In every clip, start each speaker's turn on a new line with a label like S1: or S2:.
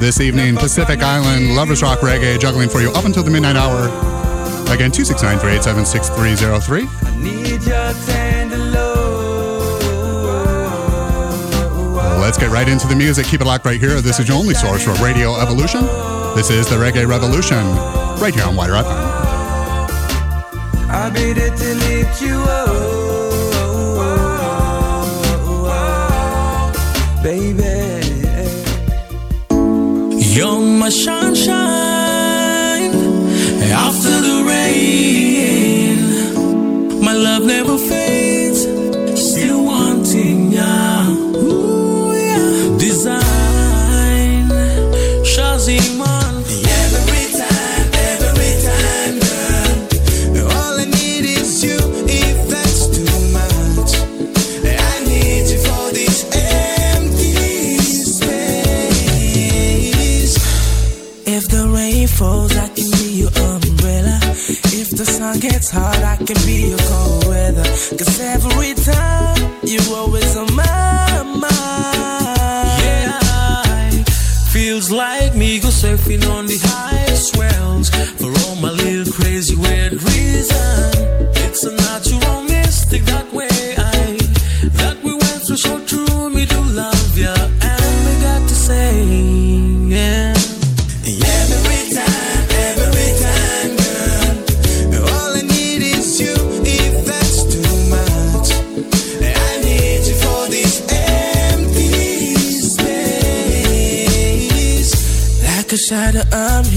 S1: this evening. Pacific Island Lovers Rock Reggae juggling for you up until the midnight hour. Again,
S2: 269 387 6303.
S1: Let's get right into the music. Keep it locked right here. This is your only source for Radio Evolution. This is the Reggae Revolution, right here on Wider
S2: Up. can be your cold weather. Cause every time you always on my mind. Yeah, feels like me go surfing on shadow of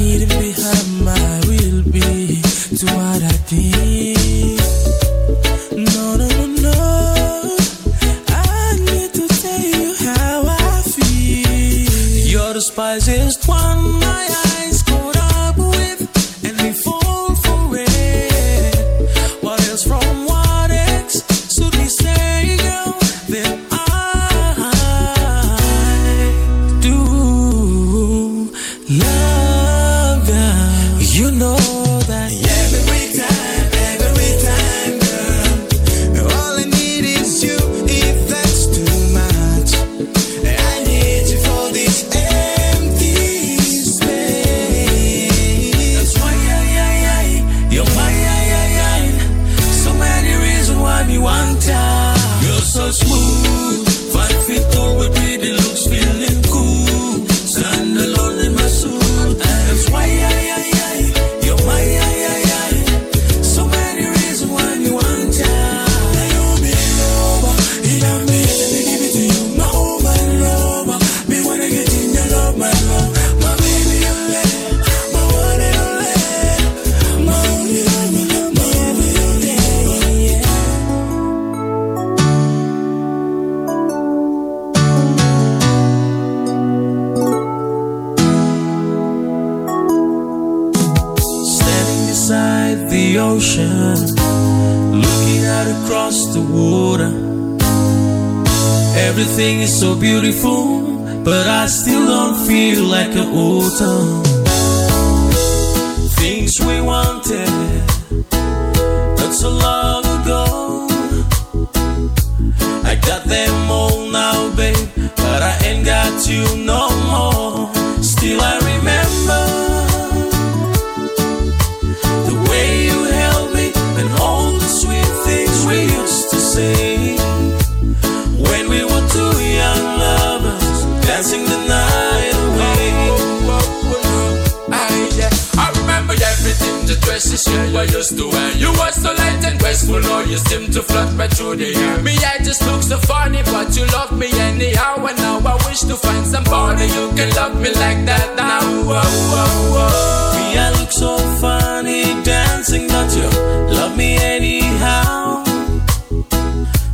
S2: beautiful or you
S3: seem to flood right through the air. Me, I just look so funny, but you love me anyhow. And now I wish to find somebody who can love me like that now. Whoa, whoa, whoa.
S2: Me, I look so funny dancing, but you love me anyhow.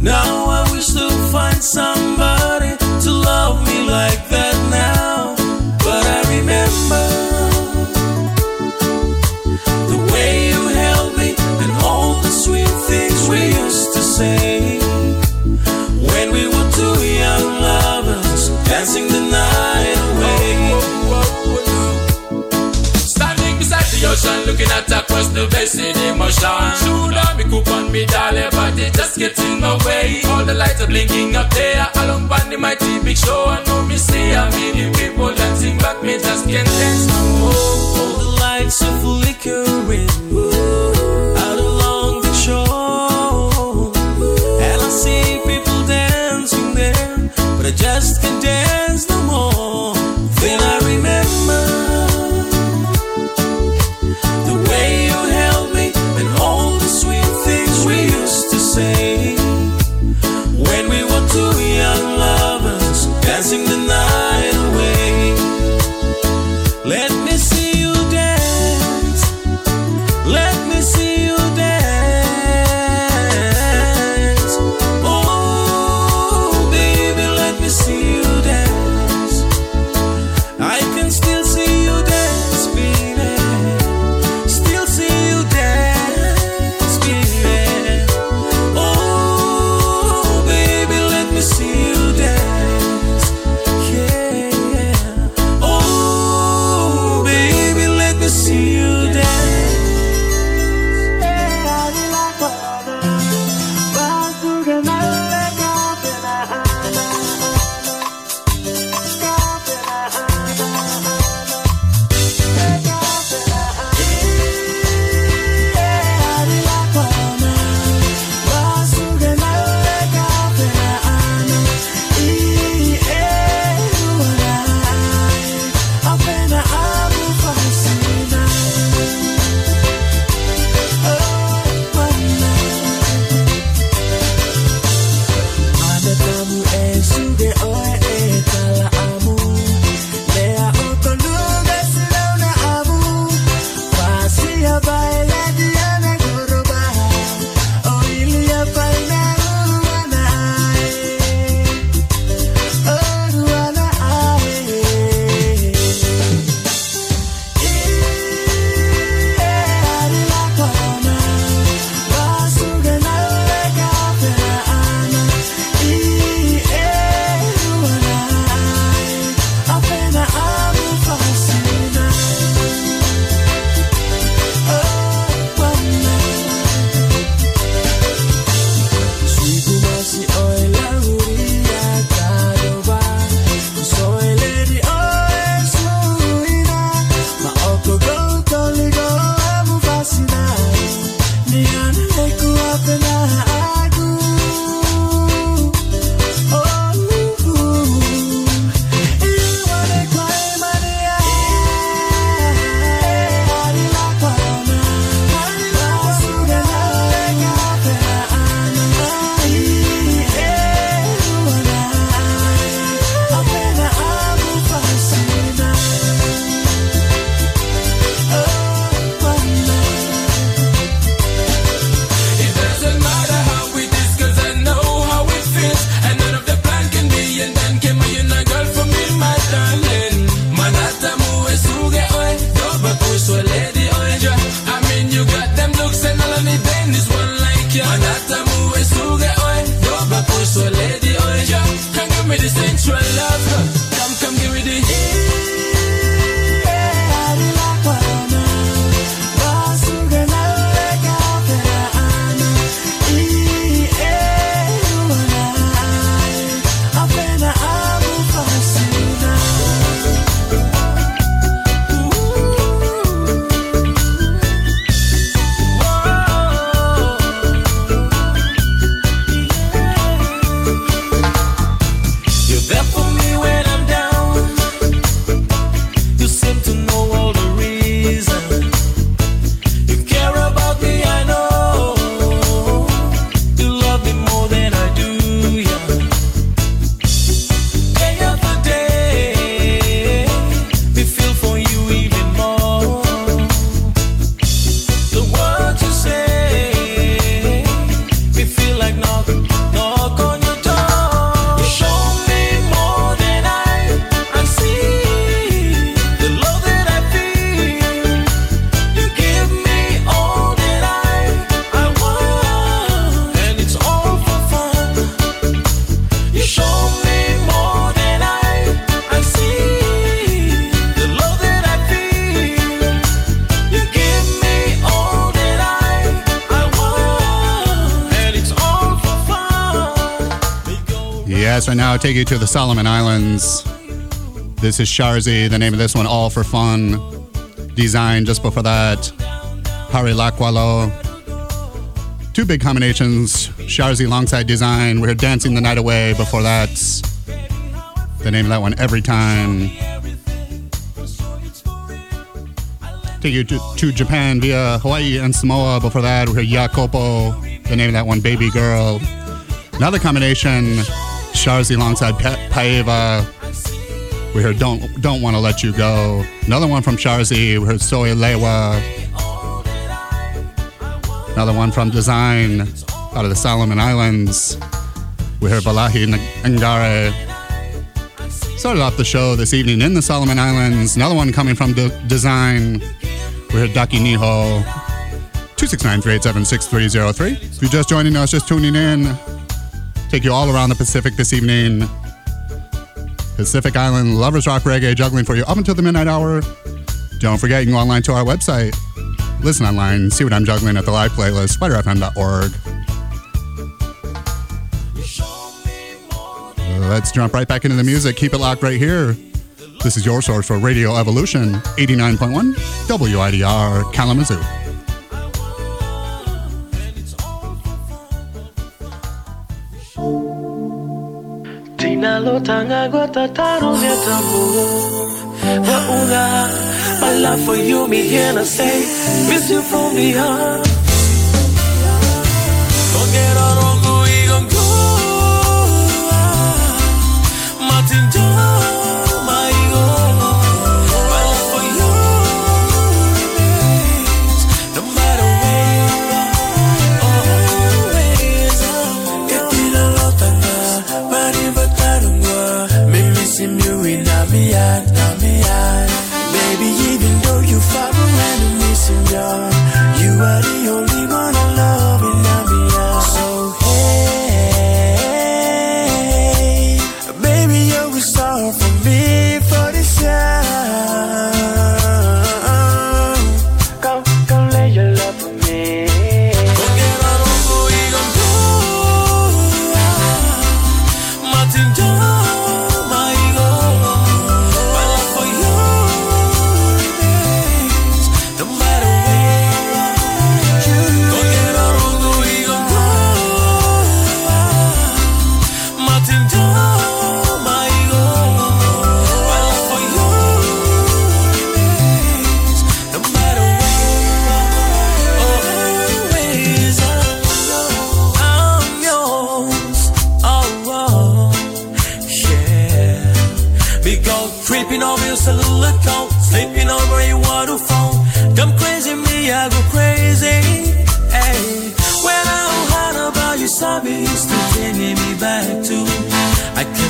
S2: Now I wish to find somebody to love me like that. dancing the night away.
S3: Standing beside the ocean, looking at across the basin emotion. Shoot on me coupon, me dollar, but it just gets in my way. All the lights are blinking up there, along by the mighty big show. I know me see a million people dancing but me just can't dance no more.
S2: All the lights are flickering. Out along the shore, and I see people dancing there, but I just can't dance.
S1: Take you to the Solomon Islands. This is Sharzy, The name of this one, All for Fun. Dezine just before that. Harilakwalo. Two big combinations. Sharzy alongside Dezine. We are Dancing the Night Away before that. The name of that one, Every Time. Take you to, to Japan via Hawaii and Samoa. Before that, we heard Iakopo. The name of that one, Baby Girl. Another combination, Sharzy alongside pa- Paeva. We heard Don't Don't Want to Let You Go. Another one from Sharzy. We heard Sowi Lewa. Another one from Dezine out of the Solomon Islands. We heard Valahi Ngaira. Started off the show this evening in the Solomon Islands. Another one coming from De- Dezine. We heard Daki Ni Ho. 269-387-6303. If you're just joining us, just tuning in, take you all around the Pacific this evening. Pacific Island Lovers Rock Reggae juggling for you up until the midnight hour. Don't forget, you can go online to our website. Listen online, see what I'm juggling at the live playlist, widrfm.org. Let's jump right back into the music. Keep it locked right here. This is your source for Radio Evolution, 89.1 WIDR Kalamazoo.
S4: Tinalotanga guatataro de tambo Wa'unga My love for you, me here to say Miss you from heart.
S2: Don't get on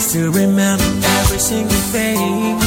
S2: still remember every single thing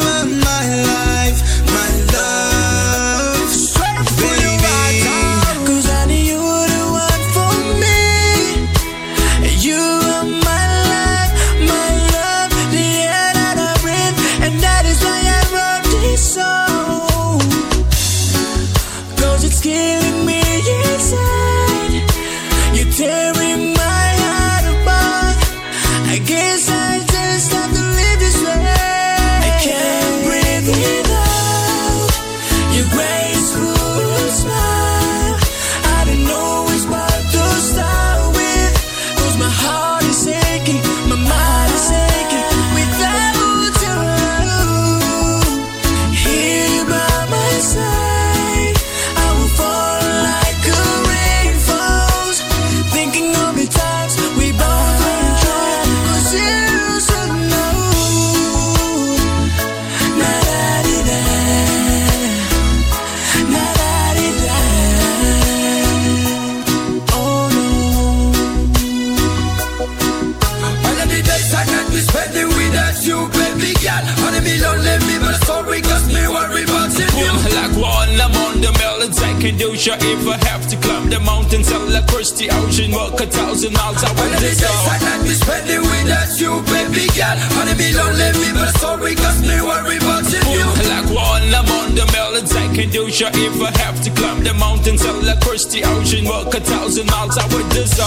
S5: future if I have to climb the mountains and across the ocean, walk a thousand miles. I want to
S6: go. I night be spending without you, baby girl. Honey, be lonely, me, but sorry, cause me worry about you.
S5: Like one, I'm on the melons, I can do sure if I have to climb the mountains and across the ocean, walk a thousand miles. I would do so.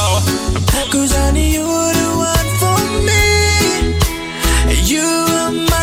S6: Cause I need you the one for me. You are my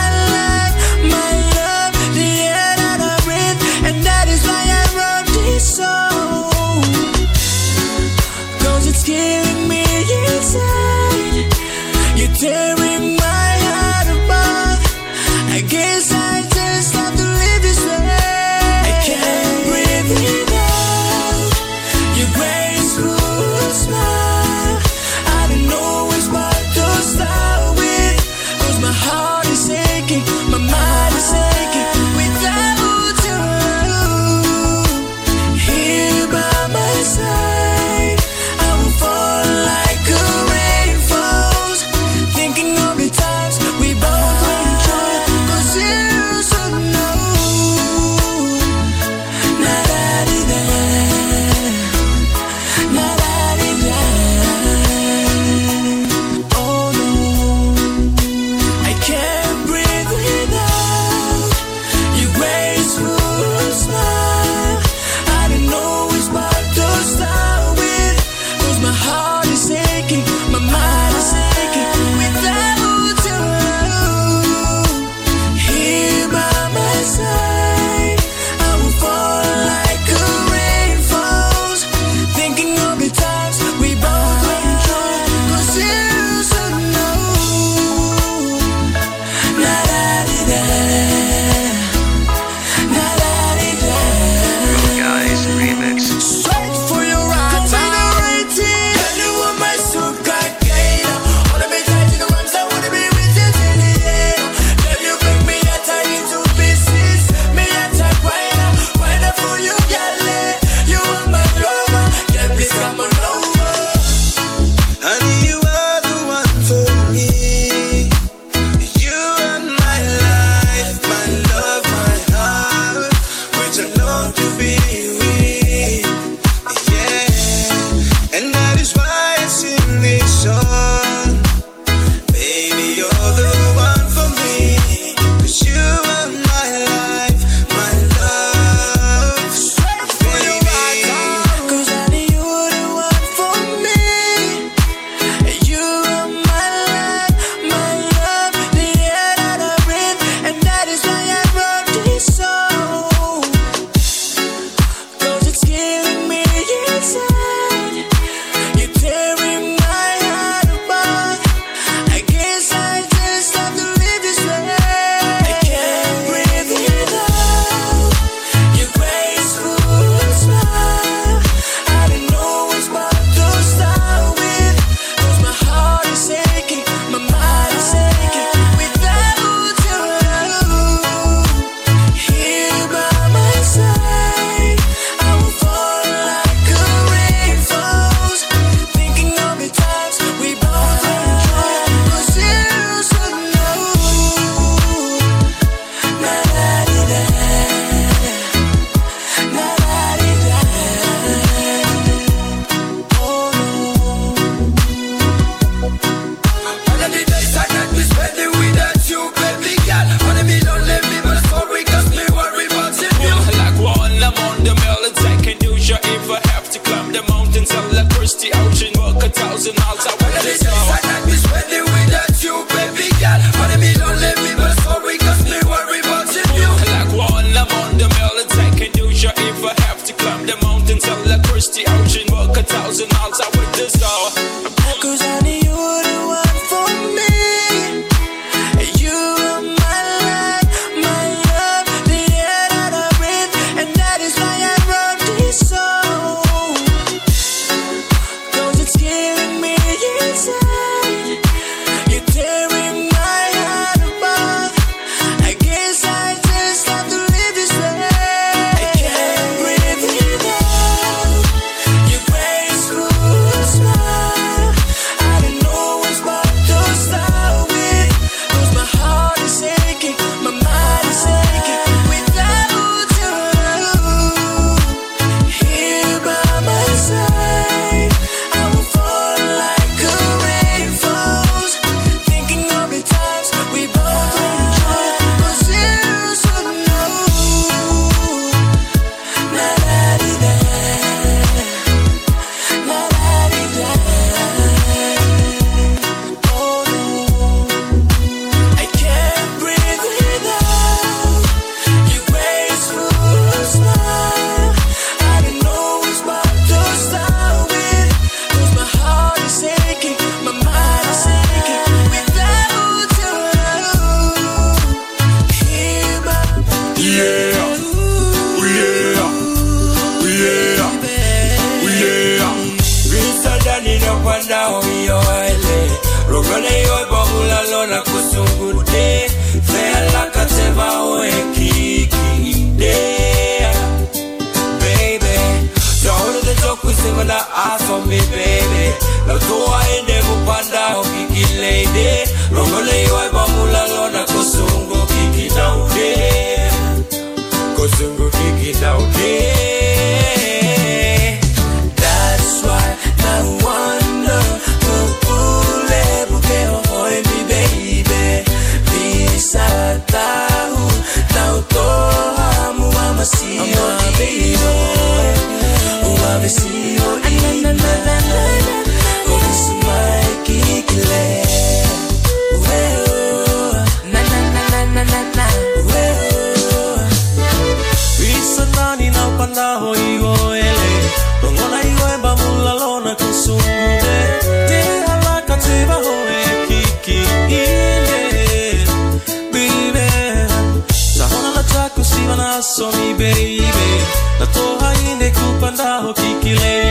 S7: Yeah.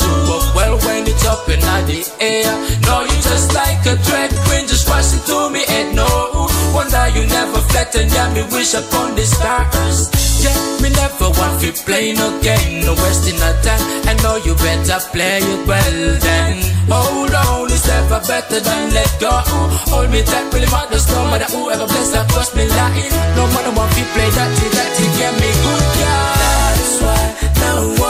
S7: Show up well when it's up in the air. No, you just like a dread queen just rushing to me and no wonder you never flatten. Yeah, me wish upon the stars. Yeah, me never want to play no game, no wasting no time. I know you better play it well then. Hold on, it's never better than let go. Hold me tight, really matter, no matter whoever bless that first me lying. No matter what we play that, that, that, get me good, yeah.
S6: That's why no
S5: one.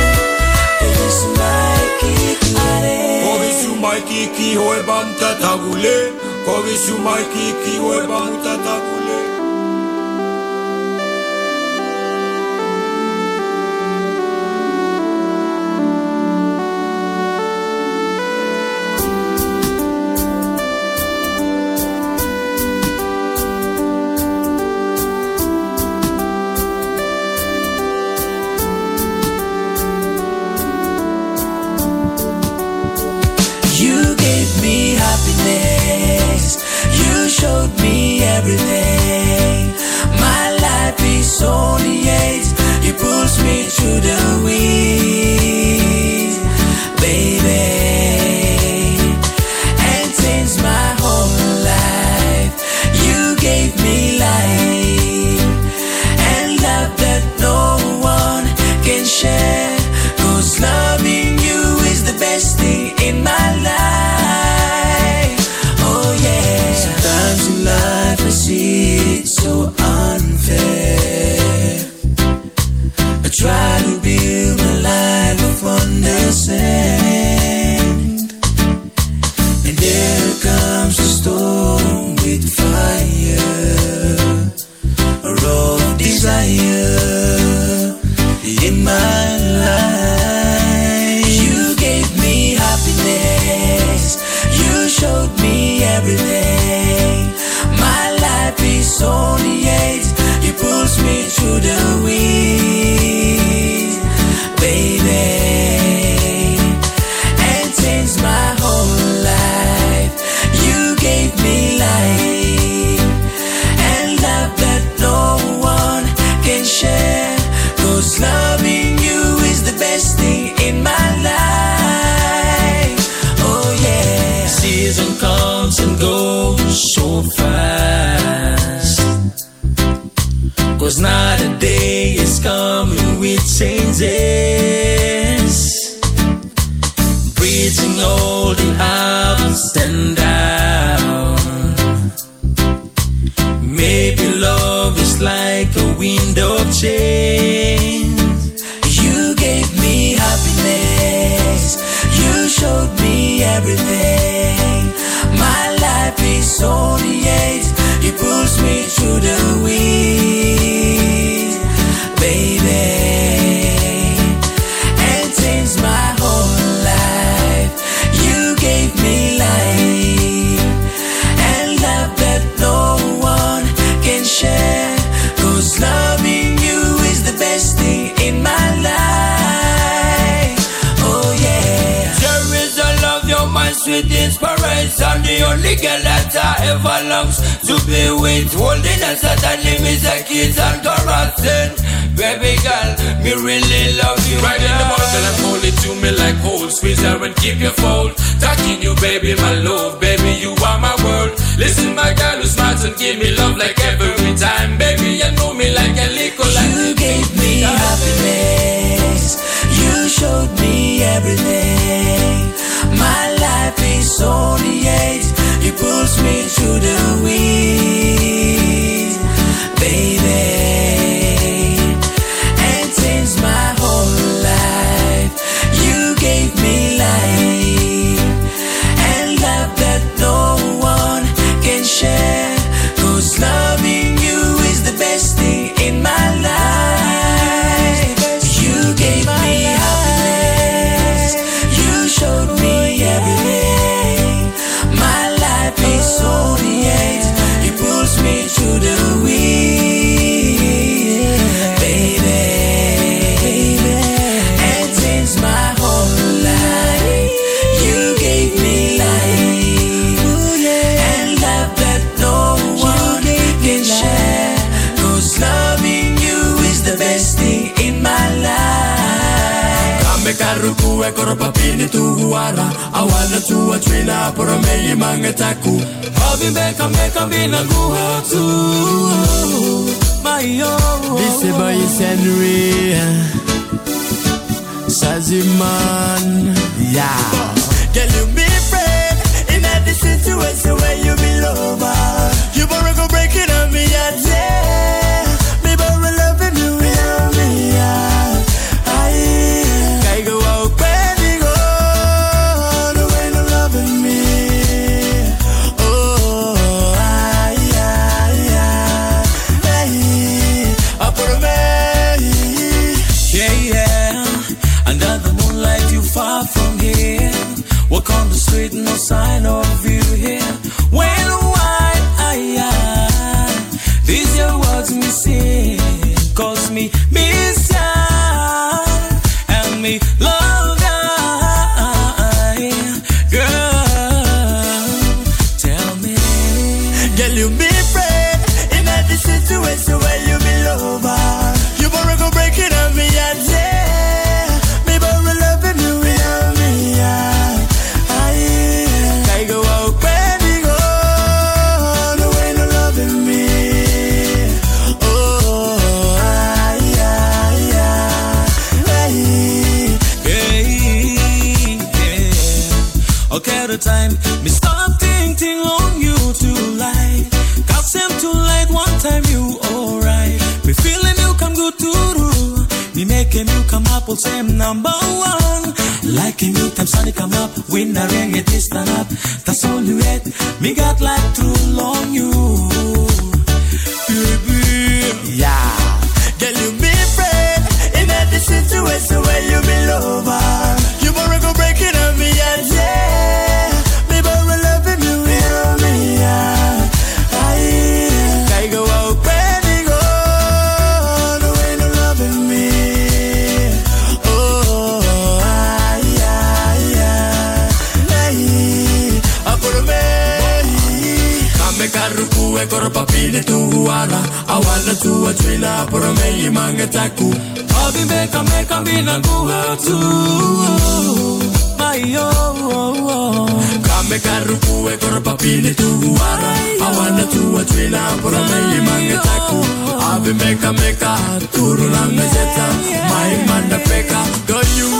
S5: maikiki banta tatagule, kovisu maikiki
S6: hoeban tatagule. Every day. My
S3: own.
S6: This is man. Yeah.
S3: Girl, you be friend in a situation where you be lover. You better go breaking on me and say. up, same number one. Like me, time sunny come up, win I ring, it is stand up. That's all you get. Me got like true long you. Baby. wana awana tu wa twila porome yi manga taku. Abi me ka me ka bina nguha oh mayo
S6: kame karuku e kor papini tu wana awana tu wa twila porome yi manga taku. Abi me ka me ka turu na mezeta mai manda peka
S3: go you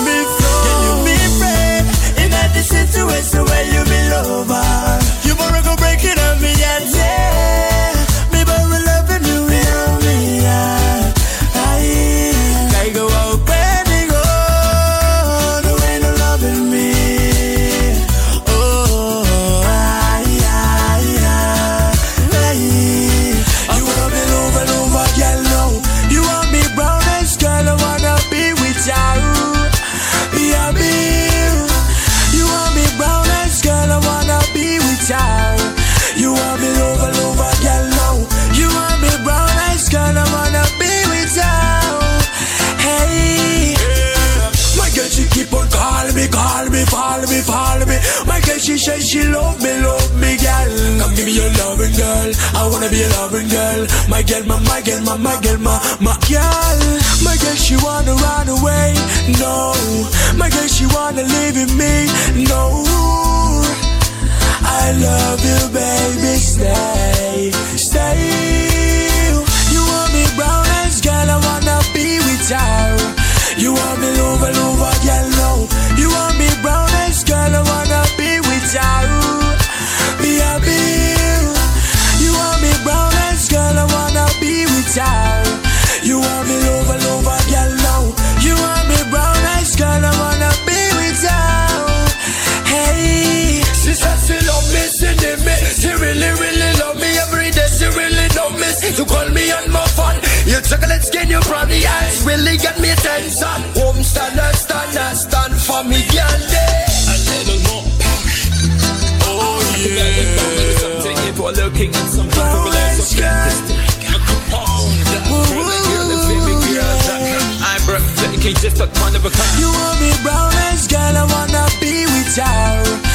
S3: My loving girl. My girl, my, my girl, my, my girl, my, my girl. My girl, she wanna run away. No. My girl, she wanna leave with me. No. I love you, baby.
S8: Call me on my phone Your chocolate skin, your brownie eyes Really get me attention Home standard, stand, stand for me, girl day.
S5: A little more. Oh yeah. Something if we're looking at some people that's so fantastic. Come on, that pretty girl, baby I'm breathtaking, just like one of a kind.
S3: You want me brown eyes, girl, I wanna be with you.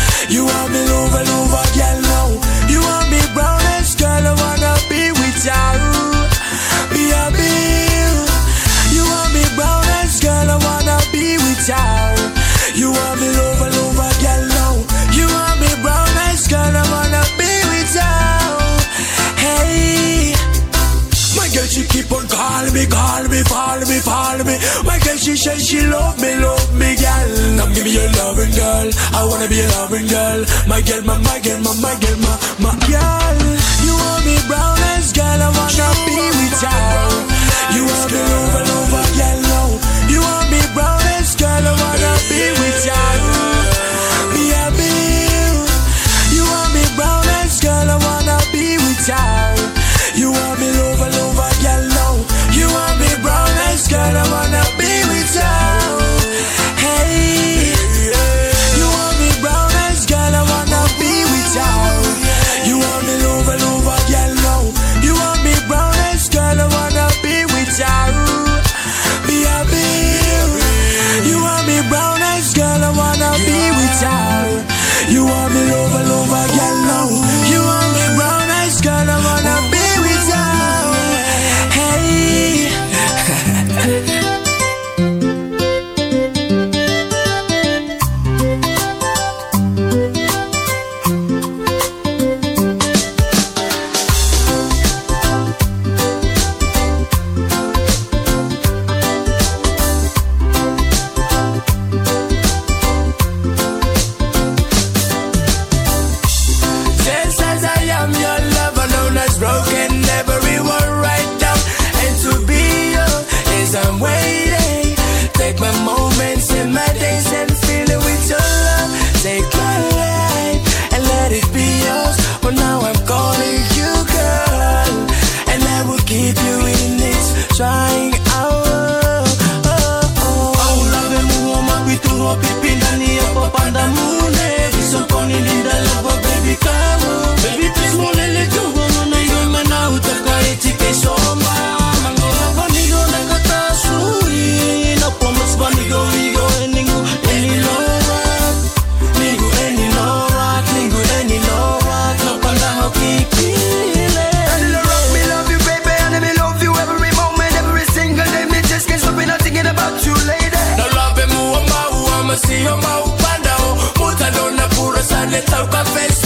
S3: Calling me, calling me, calling me. My girl, she says she love me, love me, girl. Now give me your loving girl. I wanna be a loving girl. My girl, my, my girl, my, my girl, my, my girl. You want me brown eyes, girl. I wanna be with you. You want me over, over, yellow. You want me brown eyes, girl. I wanna be with you.
S7: papel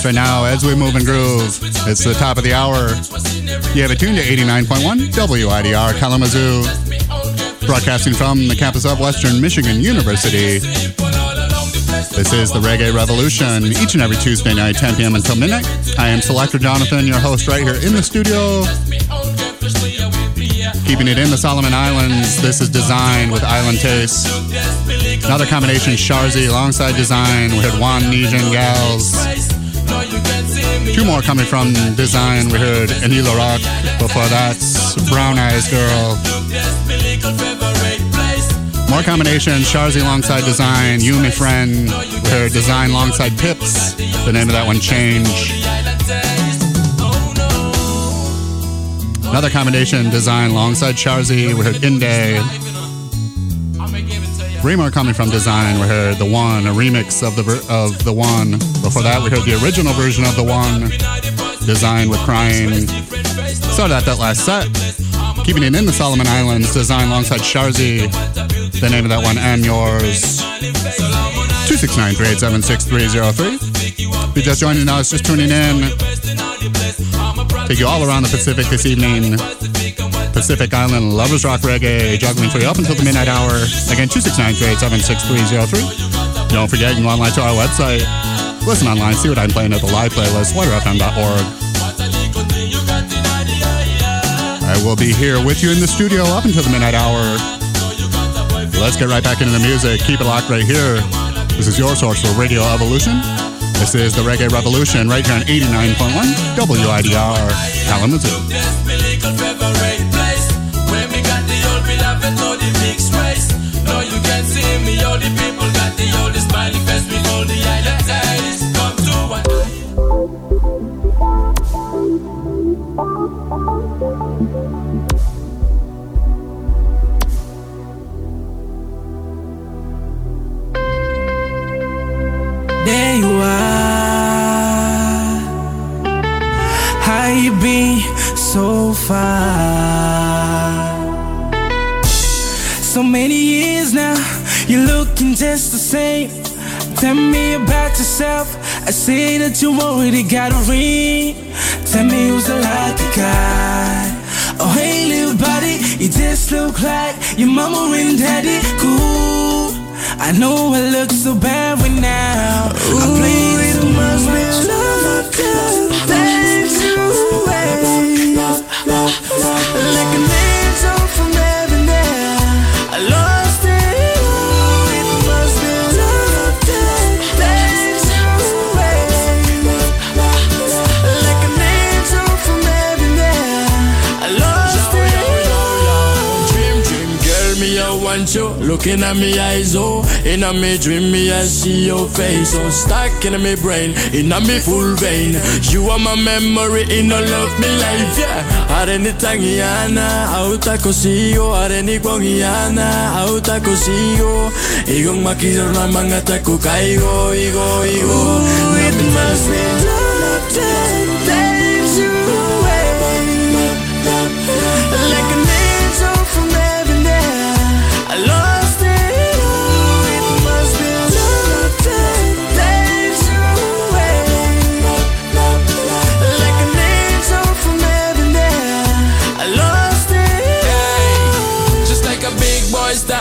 S1: Yes, right now, as we move and groove, it's the top of the hour. You have it tuned to 89.1 WIDR Kalamazoo, broadcasting from the campus of Western Michigan University. This is the Reggae Revolution, each and every Tuesday night, 10 p.m. until midnight. I am Selector Jonathon, your host, right here in the studio. Keeping it in the Solomon Islands, this is Dezine with Island Taste. Another combination, Sharzy alongside Dezine. We had Wan Nesian Gals. Two more coming from Dezine. We heard Enilorac. Before that, Brown Eyes Girl. More combinations, Sharzy alongside Dezine. You, friend. We heard Dezine alongside Pipz. The name of that one, Change. Another combination, Dezine alongside Sharzy. We heard Inde. More coming from Dezine. We heard The One, a remix of the of The One. Before that, we heard the original version of The One, Dezine with Crying. Started out that last set. Keeping it in the Solomon Islands, Dezine alongside Sharzy. The name of that one, I'm Yours. 269 If you're just joining us, just tuning in. Take you all around the Pacific this evening. Pacific Island Lovers Rock Reggae, juggling for you up until the midnight hour. Again, 269 Don't forget, you can online to our website. Listen online, see what I'm playing at the live playlist, widrfm.org. I will be here with you in the studio up until the midnight hour. Let's get right back into the music. Keep it locked right here. This is your source for Radio Evolution. This is the Reggae Revolution right here on 89.1 WIDR Kalamazoo.
S7: The oldest the island. Come to one.
S2: There you are. How you been so far?
S3: so many years now. You're looking just same. Tell me about yourself. I see that you already got a ring. Tell me who's the lucky guy. Oh, hey, little buddy, you just look like your mama and daddy. Cool. I know I look so bad right now. I played too much with love to
S7: Looking at me eyes, oh, in a me dream, me I see your face, oh, stuck in my brain, in a me full vein. You are my memory, in all of me life, yeah. Areni tangiana, auta consigo, areni bongiana, auta consigo. Igong oh, makisar na mga taku kaigo, igo, igo.
S3: It must be love that takes you away.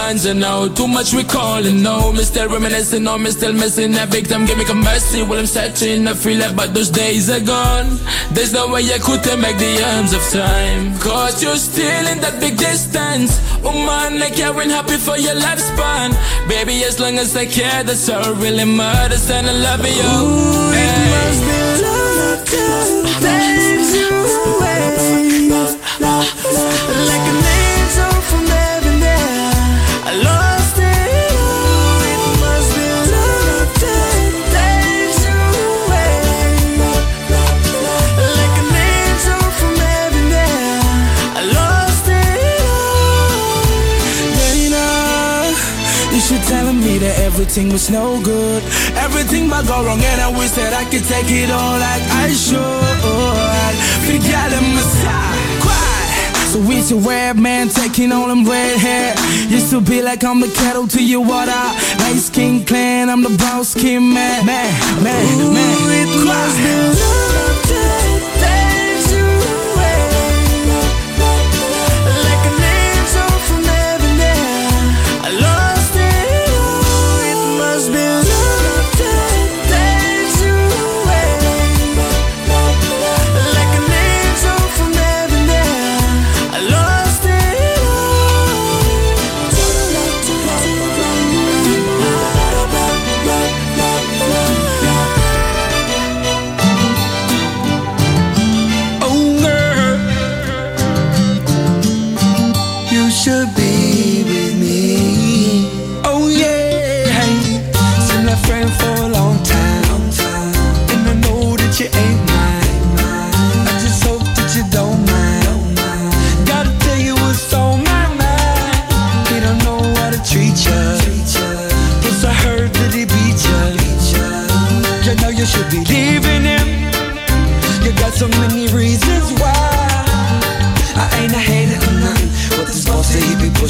S7: Boy standing out. Too much recalling, no. Me still reminiscing, no. Me still missing a victim. Give me some mercy while I'm searching. I feel like, but those days are gone. There's no way I could turn back the arms of time. Cause you're still in that big distance. Oh man, like you're happy for your lifespan. Baby, as long as I care, that's all really matters. And I love you.
S3: It must be love takes everything was no good. Everything might go wrong, and I wish that I could take it all like I should. Aside. Quiet. So it's a red man taking all them red hair. Used to be like I'm the kettle to your water. Light skin clan, I'm the brown skin man. Man, man, man. It must be love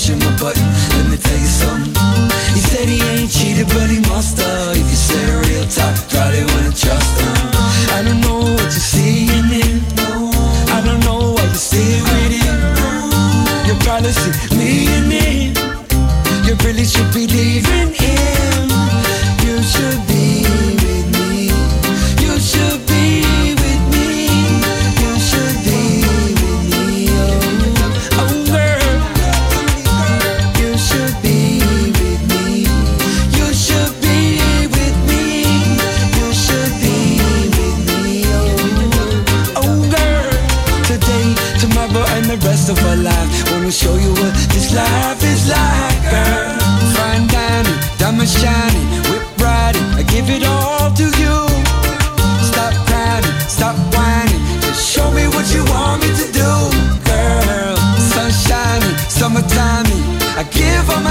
S3: pushing my button. I give all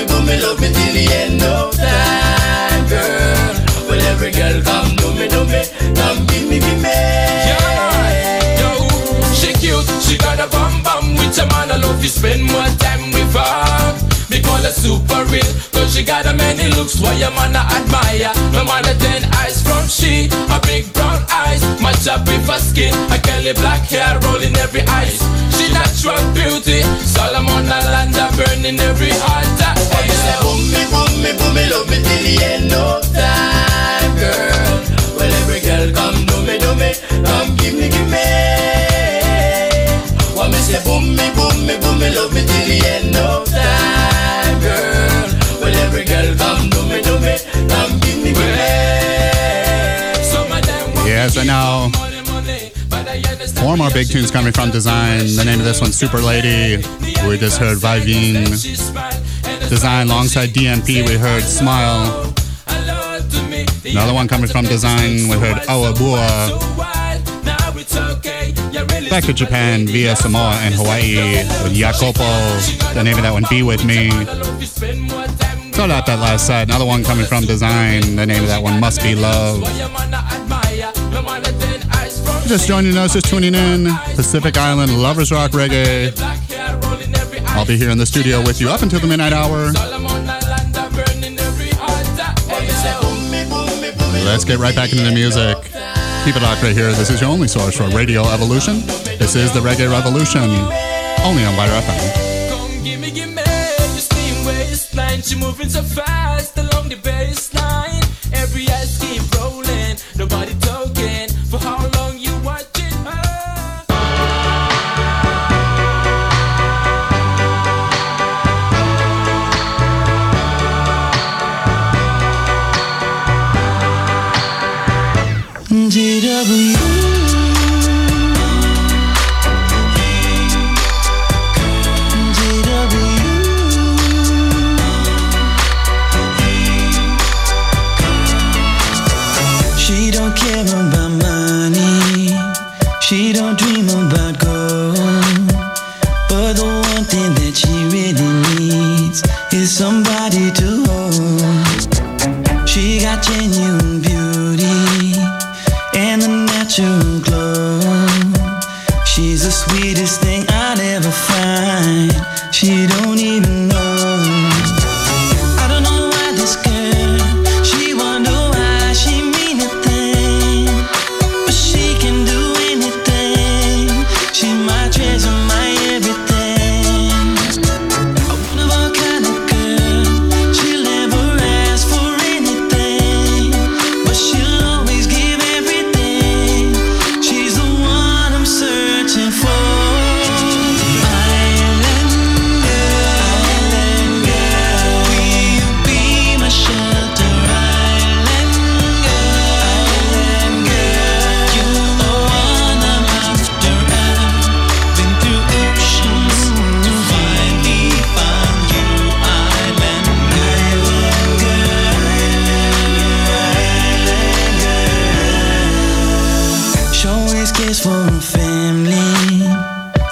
S3: me,
S7: boom me, love me till the end of time, girl. Well, every girl come do me, do me, come give me, give me.
S6: Yeah, yo, she cute, she got a bum bum with a man. I love you spend more time with her. Me call her super real, she got a many looks why your man I admire. No a ten eyes from she, a big brown eyes, match up with her skin, a curly black hair rolling every eyes. She natural beauty, Solomon land burning every heart.
S7: Oh, me say boom me, boom me, boom me, love me till the end of time, girl. Well, every girl come do me, do me, come give me, give me. What me say boom me, boom me, boom me, love me till the end of time,
S1: Yes, I know. Four more big tunes coming from Dezine. The name of this one, Super Lady. We just heard Vaivine. Dezine alongside DMP, we heard Smile. Another one coming from Dezine, we heard Aua Bua. Back to Japan via Samoa and Hawaii with Iakopo. The name of that one, Be With Me. Sold out that last set. Another one coming from Dezine. The name of that one, Must Be Love. Just joining us, just tuning in. Pacific Island Lovers Rock Reggae. I'll be here in the studio with you up until the midnight hour. Let's get right back into the music. Keep it locked right here. This is your only source for Radio Evolution. This is the Reggae Revolution, only on WIDR FM.
S6: Moving so fast along the baseline. Every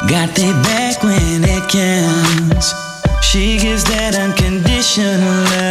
S9: Got
S3: they
S10: back when
S11: it counts. She gives that
S12: unconditional love.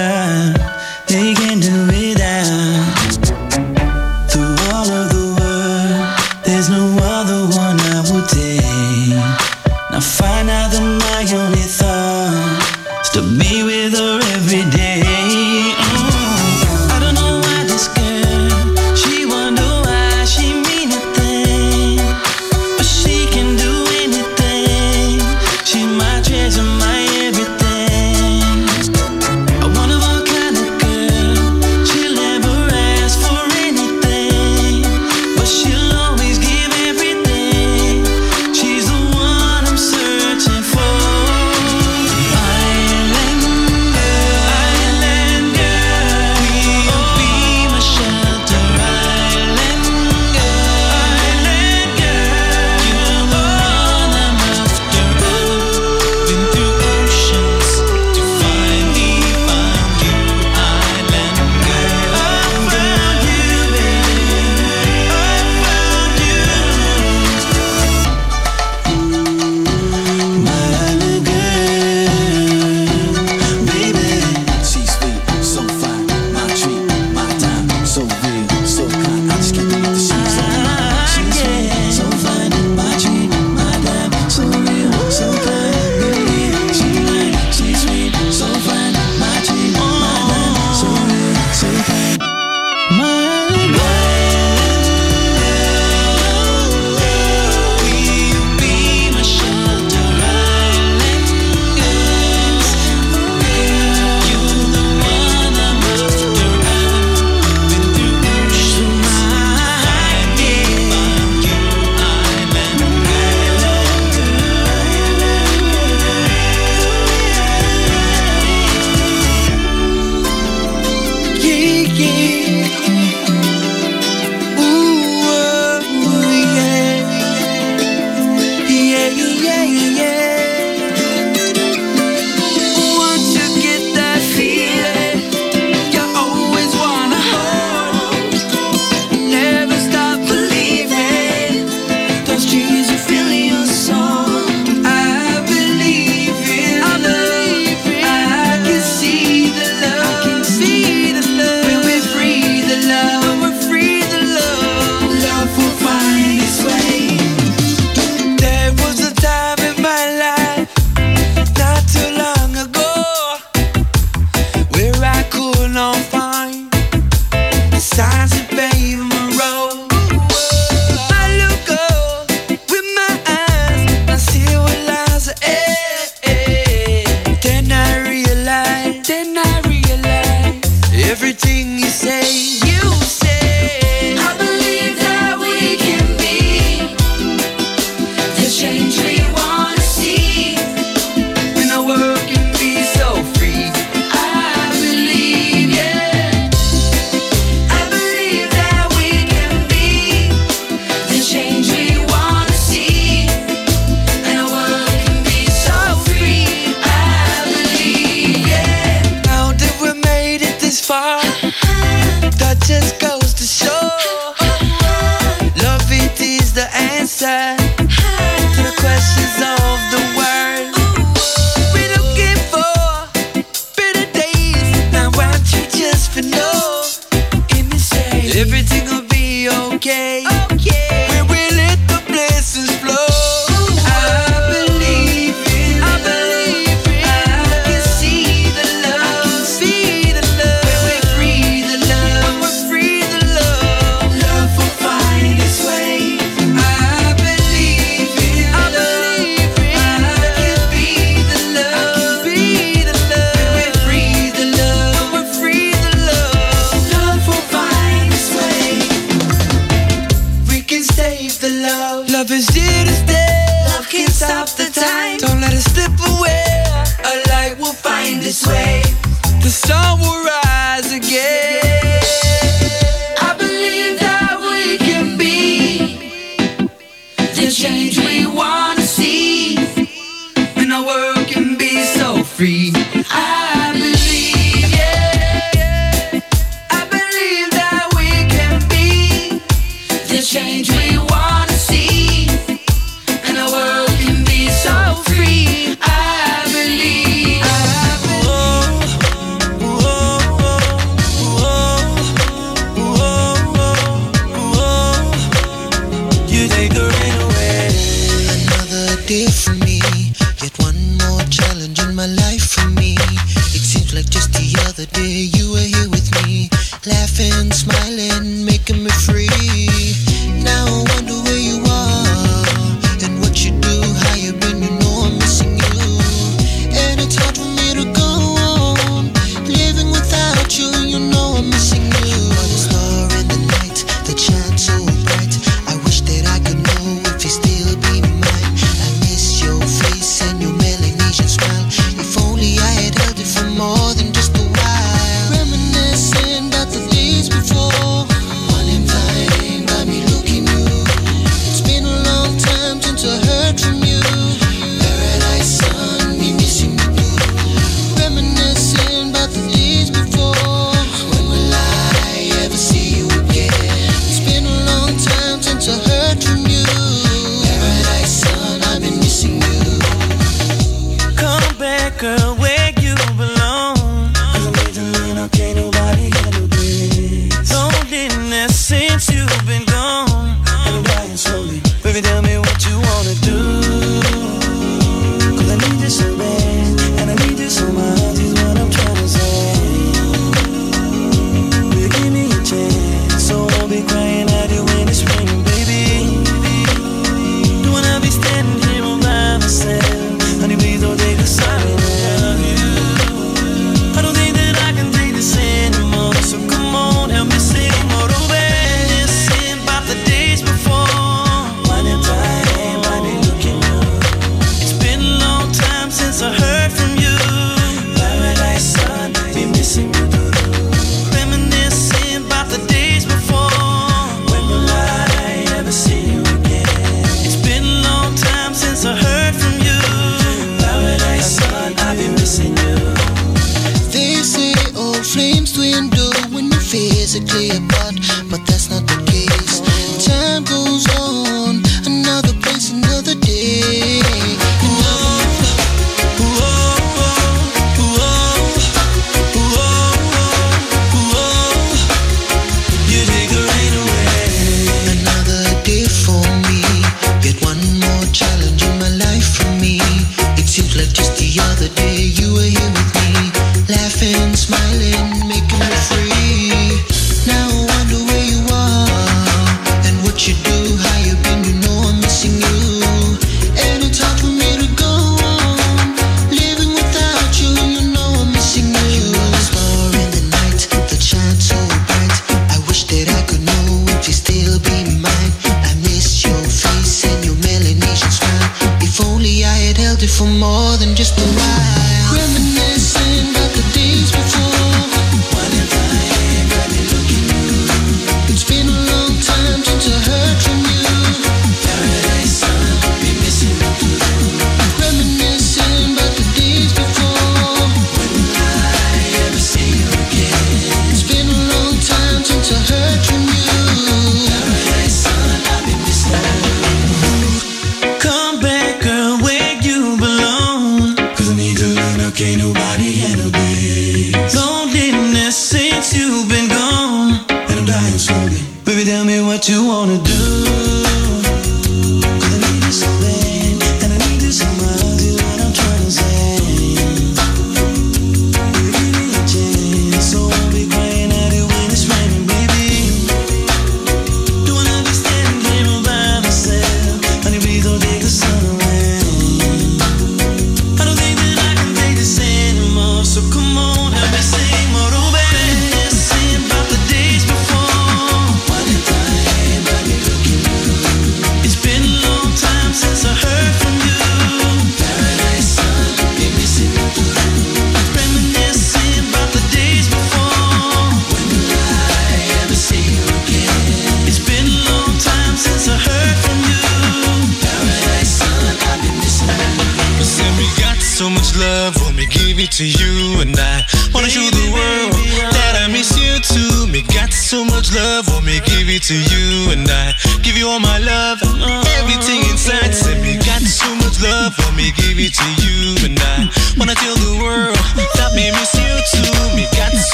S12: The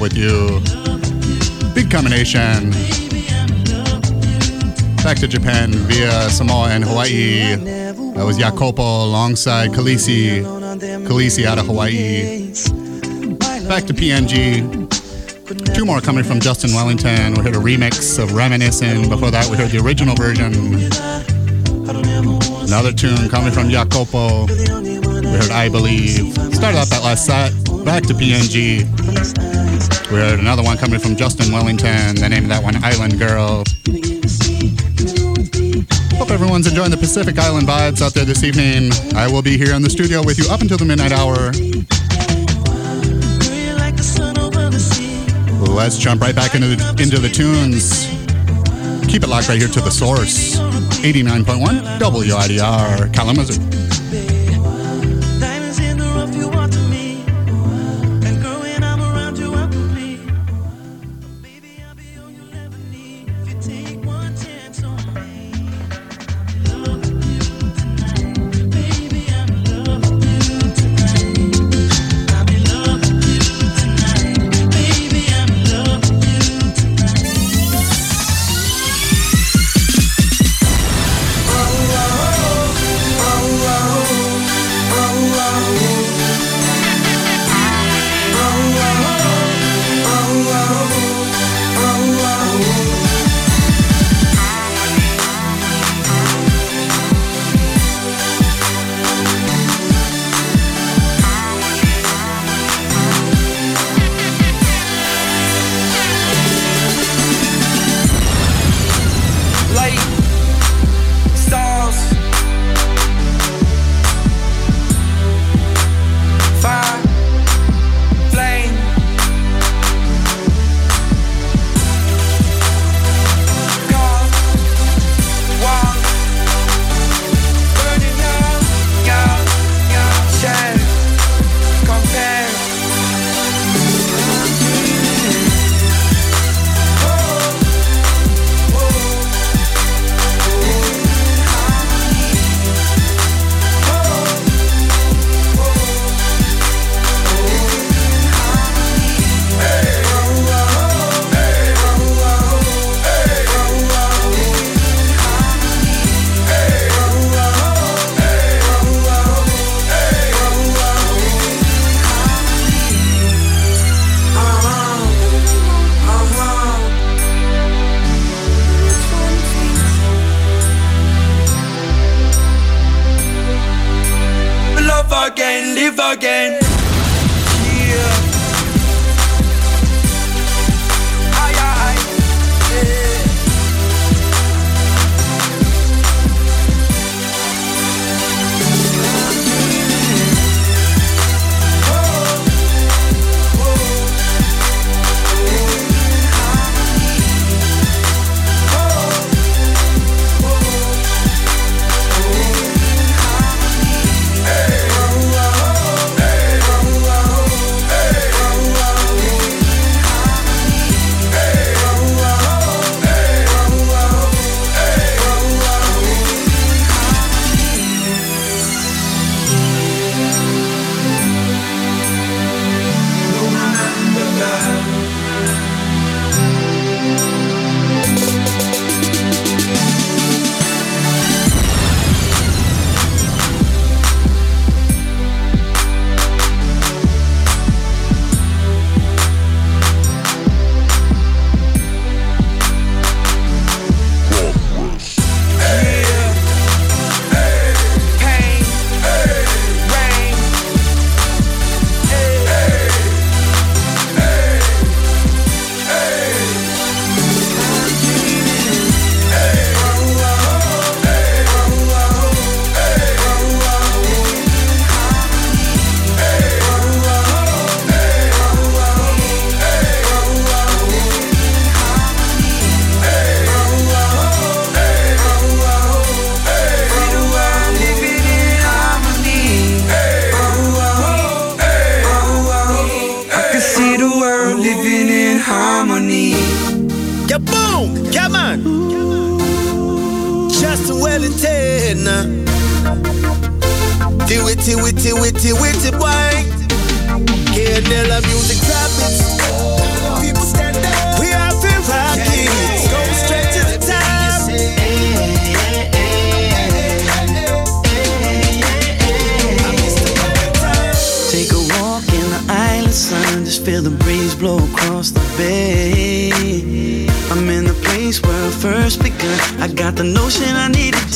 S2: with you.
S1: Big combination. Back to Japan via Samoa and Hawaii. That was Iakopo alongside Khaleesi. Khaleesi out of Hawaii. Back to PNG. Two more coming from Justin Wellington. We heard a remix of Reminiscing. Before that, we heard the original version. Another tune coming from Iakopo. We heard I Believe. Started off that last set. Back to PNG. We heard another one coming from Justin Wellington. The name of that one, Island Girl. Hope everyone's enjoying the Pacific Island vibes out there this evening. I will be here in the studio with you up until the midnight hour. Let's jump right back into the, into the tunes. Keep it locked right here to the source. 89.1 WIDR Kalamazoo.
S6: blow across the bay. I'm in the place where I first begun. I got the notion I need it.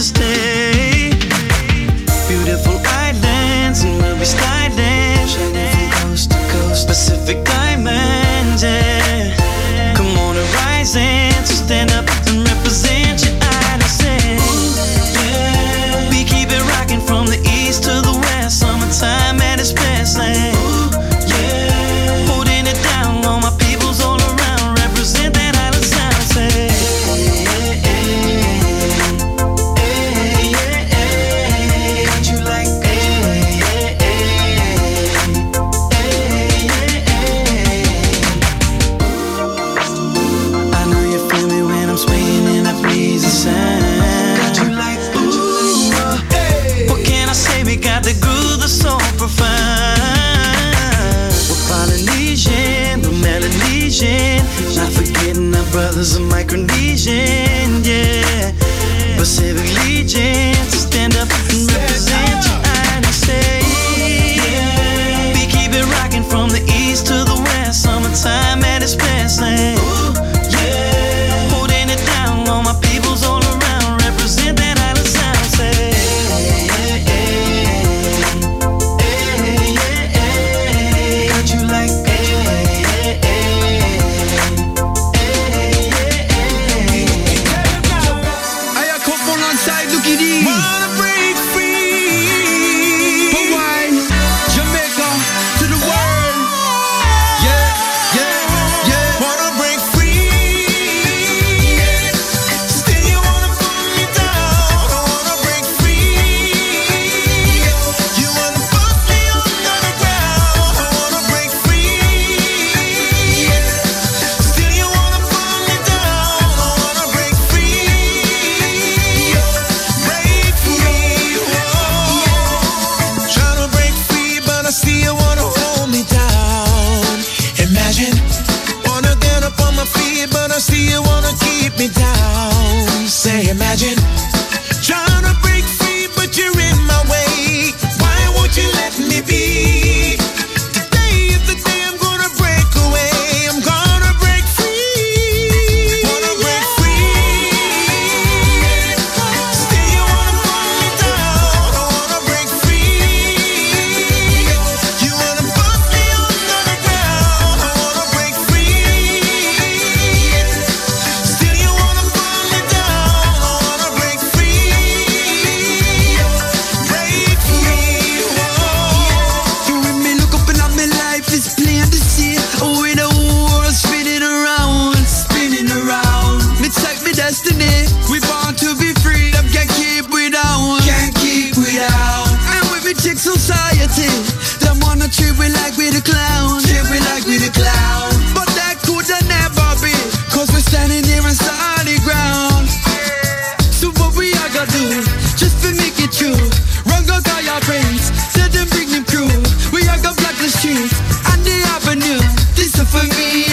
S6: for
S3: me.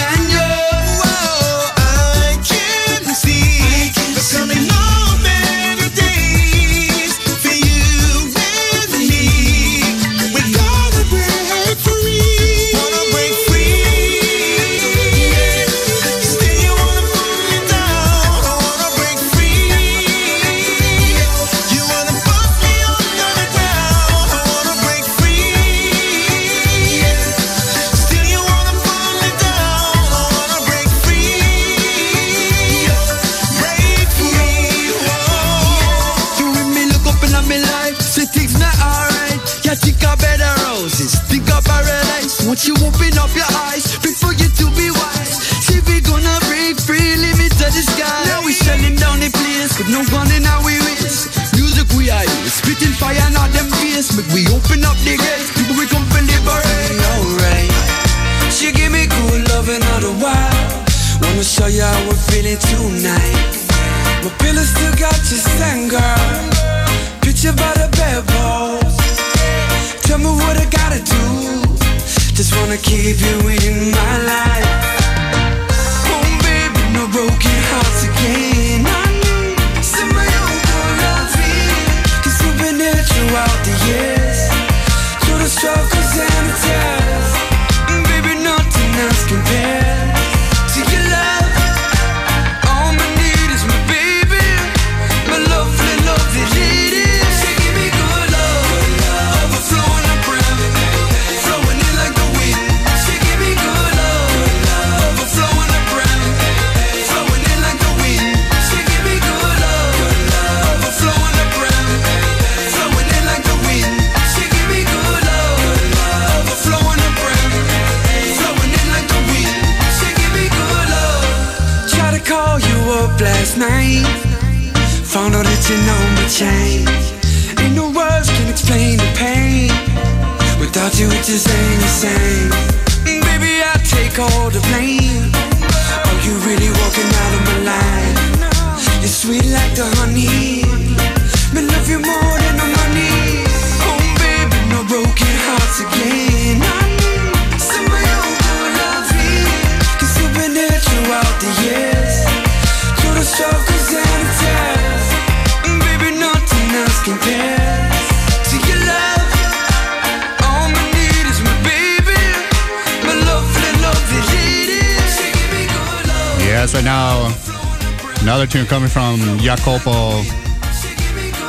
S1: Iakopo.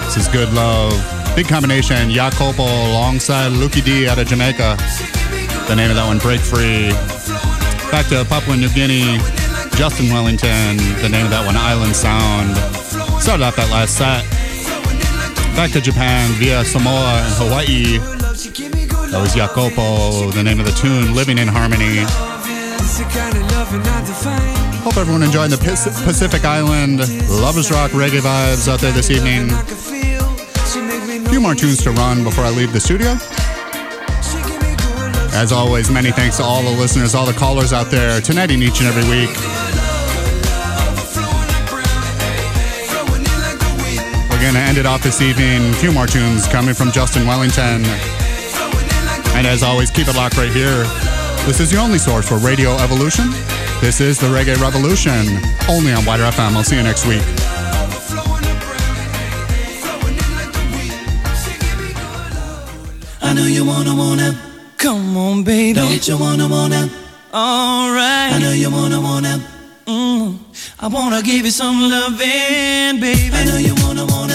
S1: This is Good Love. Big combination, Iakopo alongside Lucky D out of Jamaica. The name of that one, Break Free. Back to Papua New Guinea, Justin Wellington. The name of that one, Island Sound. Started off that last set. Back to Japan via Samoa and Hawaii. That was Iakopo, the name of the tune, Living in Harmony. Hope everyone enjoying the Pacific Island lovers rock reggae vibes out there this evening. A few more tunes to run before I leave the studio. As always, many thanks to all the listeners, all the callers out there tonight and each and every week. We're gonna end it off this evening. A few more tunes coming from Justin Wellington. And as always, keep it locked right here. This is your only source for Radio Evolution. This is the Reggae Revolution, only on WIDR FM. I'll see you next week.
S13: I know you wanna wanna.
S6: Come on, baby.
S13: Don't you wanna wanna?
S6: Alright.
S13: I know you wanna wanna.
S6: Mm, I wanna give you some loving, baby.
S13: I know you wanna wanna.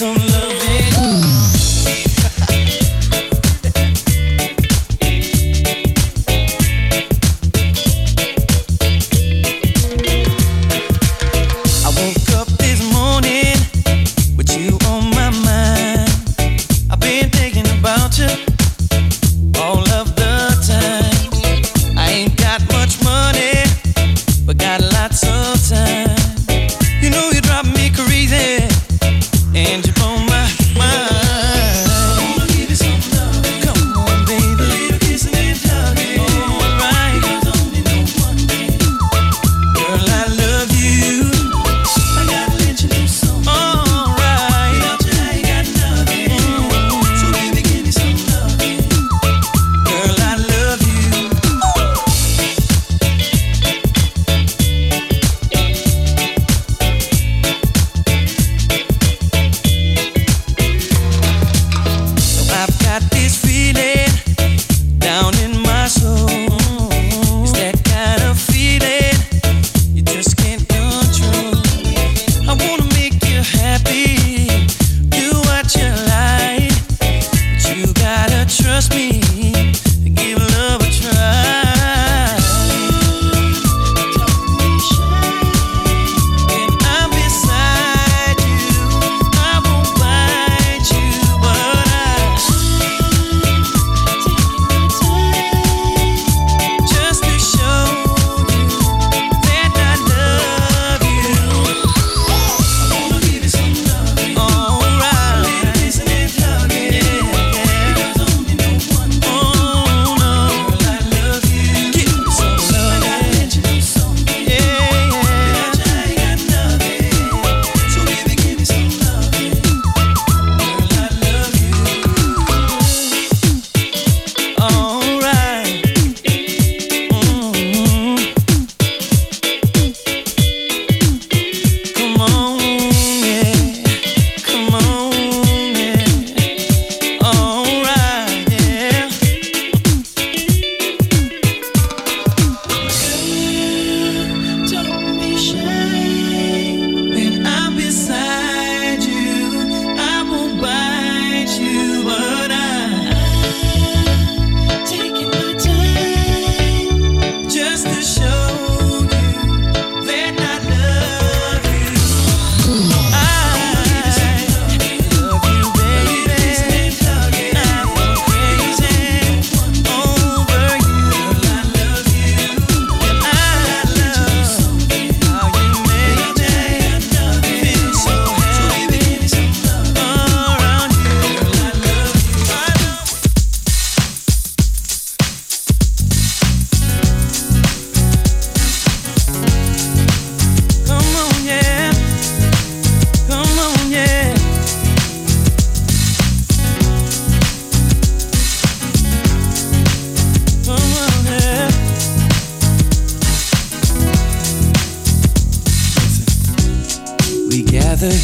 S6: Some loving.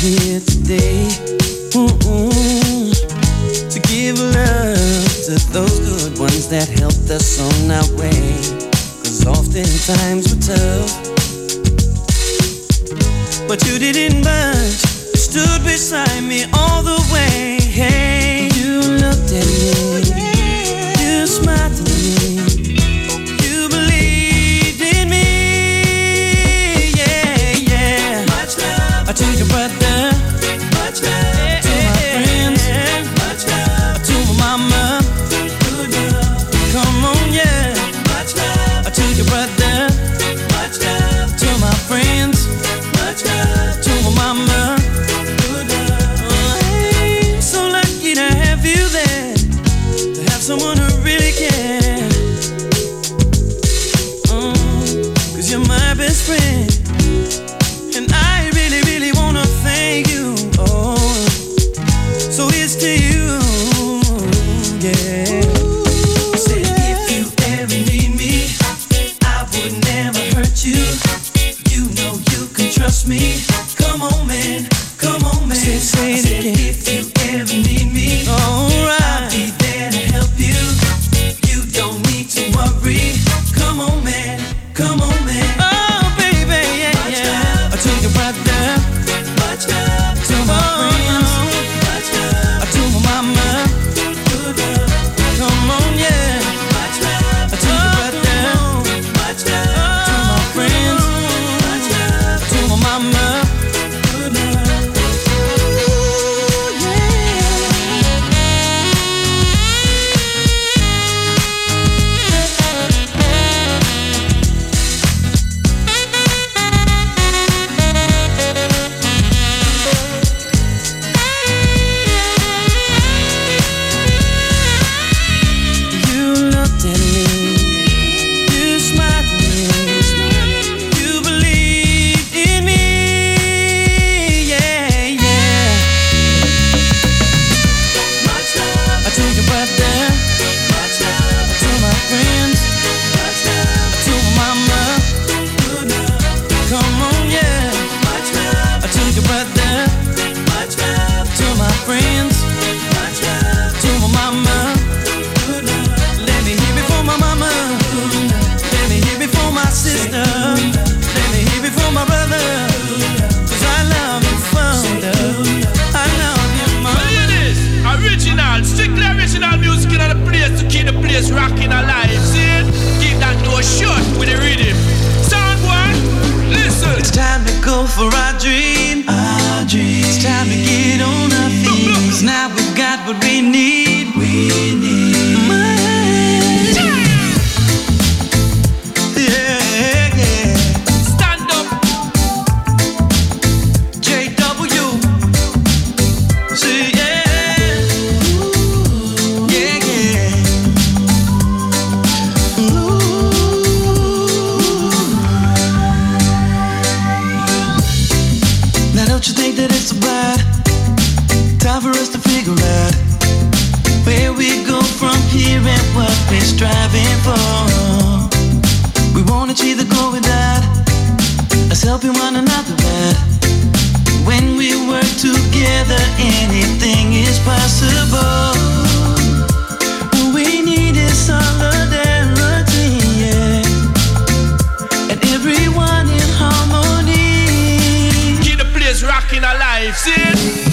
S6: here today Mm-mm. to give love to those good ones that helped us on our way. Cause often times were tough, but you didn't budge, stood beside me all. Don't you
S5: think that
S6: it's so bad? Time for us to figure out where we go from here and what we're striving for. We won't achieve the goal without us helping one another out. When we work together, anything is possible. life's.